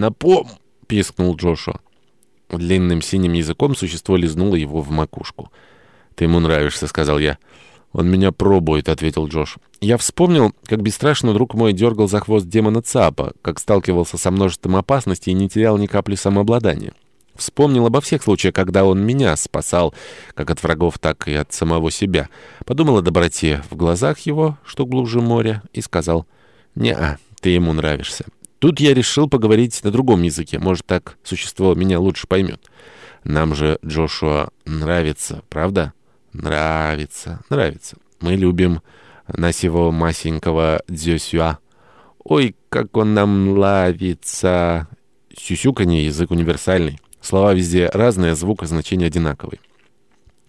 «Напом!» — пискнул Джошуа. Длинным синим языком существо лизнуло его в макушку. «Ты ему нравишься», — сказал я. «Он меня пробует», — ответил Джош. Я вспомнил, как бесстрашно друг мой дергал за хвост демона Цапа, как сталкивался со множеством опасностей и не терял ни капли самообладания. Вспомнил обо всех случаях, когда он меня спасал, как от врагов, так и от самого себя. Подумал о доброте в глазах его, что глубже моря, и сказал «Не-а, ты ему нравишься». Тут я решил поговорить на другом языке, может, так существо меня лучше поймет. Нам же Джошуа нравится, правда? Нравится, нравится. Мы любим насего масенького дзюсюа. Ой, как он нам нравится. Сюсюканье — язык универсальный. Слова везде разные, звук и значение одинаковый.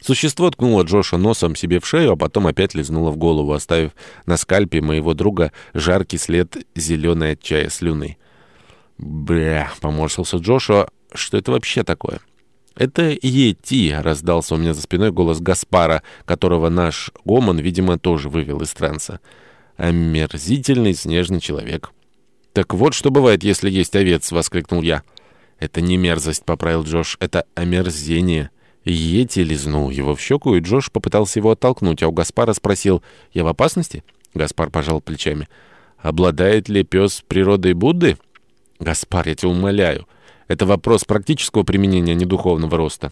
Существо ткнуло Джоша носом себе в шею, а потом опять лизнуло в голову, оставив на скальпе моего друга жаркий след зеленой от чая слюны. «Бля!» — поморщился Джошуа. «Что это вообще такое?» «Это Йети!» — раздался у меня за спиной голос Гаспара, которого наш гомон, видимо, тоже вывел из транса. «Омерзительный снежный человек». «Так вот, что бывает, если есть овец!» — воскликнул я. «Это не мерзость», — поправил Джош, — «это омерзение». Йети лизнул его в щеку, и Джош попытался его оттолкнуть, а у Гаспара спросил, «Я в опасности?» Гаспар пожал плечами. «Обладает ли пес природой Будды?» «Гаспар, я тебя умоляю, это вопрос практического применения, а не духовного роста».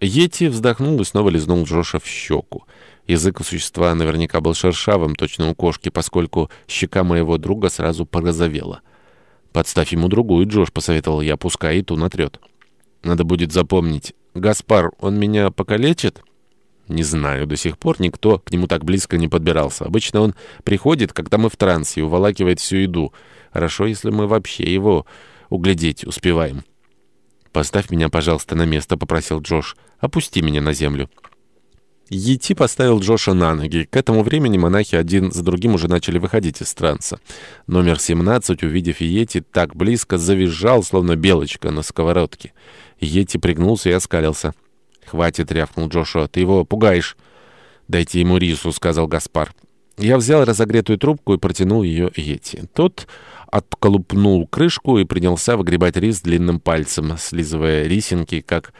Йети вздохнул и снова лизнул Джоша в щеку. Язык у существа наверняка был шершавым, точно у кошки, поскольку щека моего друга сразу порозовела. «Подставь ему другую, Джош», — посоветовал я, — «пускай и ту натрет». «Надо будет запомнить. Гаспар, он меня покалечит?» «Не знаю, до сих пор никто к нему так близко не подбирался. Обычно он приходит, когда мы в трансе, и уволакивает всю еду. Хорошо, если мы вообще его углядеть успеваем». «Поставь меня, пожалуйста, на место», — попросил Джош. «Опусти меня на землю». Йети поставил Джоша на ноги. К этому времени монахи один за другим уже начали выходить из транса. Номер 17, увидев Йети, так близко завизжал, словно белочка на сковородке. Йети пригнулся и оскалился. «Хватит», — рявкнул Джошуа, — «ты его пугаешь». «Дайте ему рису», — сказал Гаспар. Я взял разогретую трубку и протянул ее Йети. Тот отколупнул крышку и принялся выгребать рис длинным пальцем, слизывая рисинки, как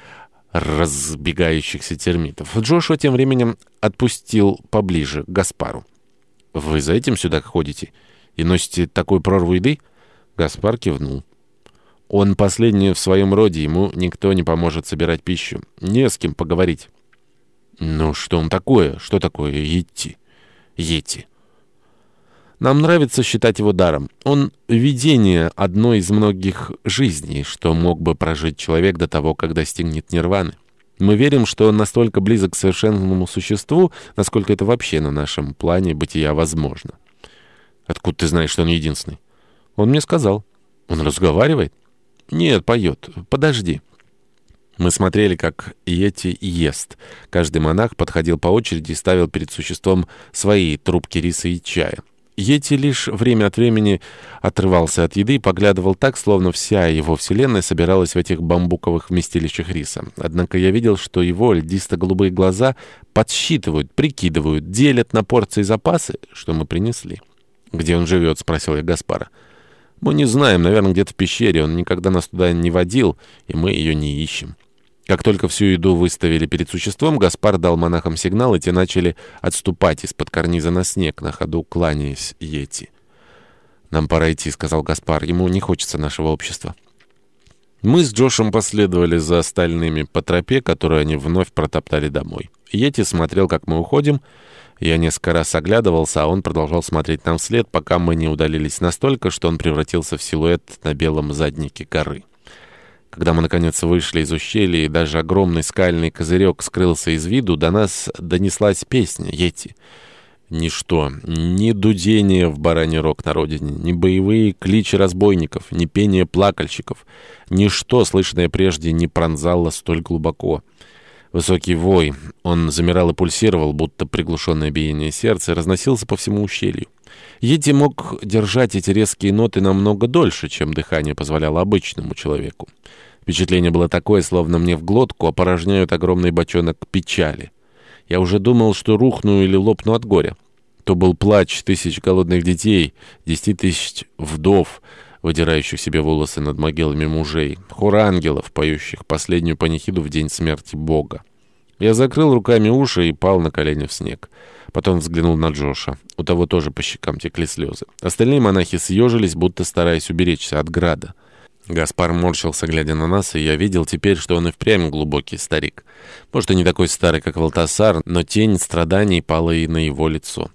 разбегающихся термитов. Джошуа тем временем отпустил поближе Гаспару. «Вы за этим сюда ходите и носите такую прорву еды?» Гаспар кивнул. «Он последний в своем роде, ему никто не поможет собирать пищу. Не с кем поговорить». «Ну, что он такое? Что такое Йети?» «Йети». Нам нравится считать его даром. Он — видение одной из многих жизней, что мог бы прожить человек до того, как достигнет нирваны. Мы верим, что он настолько близок к совершенному существу, насколько это вообще на нашем плане бытия возможно. Откуда ты знаешь, что он единственный? Он мне сказал. Он разговаривает? Нет, поет. Подожди. Мы смотрели, как Йети ест. Каждый монах подходил по очереди и ставил перед существом свои трубки риса и чая. Йети лишь время от времени отрывался от еды и поглядывал так, словно вся его вселенная собиралась в этих бамбуковых вместилищах риса. Однако я видел, что его льдисто-голубые глаза подсчитывают, прикидывают, делят на порции запасы, что мы принесли. «Где он живет?» — спросил я Гаспара. «Мы не знаем, наверное, где-то в пещере. Он никогда нас туда не водил, и мы ее не ищем». Как только всю еду выставили перед существом, Гаспар дал монахам сигнал, и те начали отступать из-под карниза на снег, на ходу кланяясь Йети. «Нам пора идти», — сказал Гаспар. «Ему не хочется нашего общества». Мы с Джошем последовали за остальными по тропе, которую они вновь протоптали домой. Йети смотрел, как мы уходим. Я несколько раз оглядывался, а он продолжал смотреть нам вслед, пока мы не удалились настолько, что он превратился в силуэт на белом заднике горы. Когда мы, наконец, вышли из ущелья, и даже огромный скальный козырек скрылся из виду, до нас донеслась песня «Йети». Ничто, ни дудение в бараний рог на родине, ни боевые кличи разбойников, ни пение плакальщиков, ничто, слышанное прежде, не пронзало столь глубоко. Высокий вой, он замирал и пульсировал, будто приглушенное биение сердца, разносился по всему ущелью. Йети мог держать эти резкие ноты намного дольше, чем дыхание позволяло обычному человеку. Впечатление было такое, словно мне в глотку опорожняют огромный бочонок печали. Я уже думал, что рухну или лопну от горя. То был плач тысяч голодных детей, десяти тысяч вдов, выдирающих себе волосы над могилами мужей, хор ангелов, поющих последнюю панихиду в день смерти Бога. Я закрыл руками уши и пал на колени в снег. Потом взглянул на Джоша. У того тоже по щекам текли слезы. Остальные монахи съежились, будто стараясь уберечься от града. Гаспар морщился, глядя на нас, и я видел теперь, что он и впрямь глубокий старик. Может, и не такой старый, как Валтасар, но тень страданий пала и на его лицо.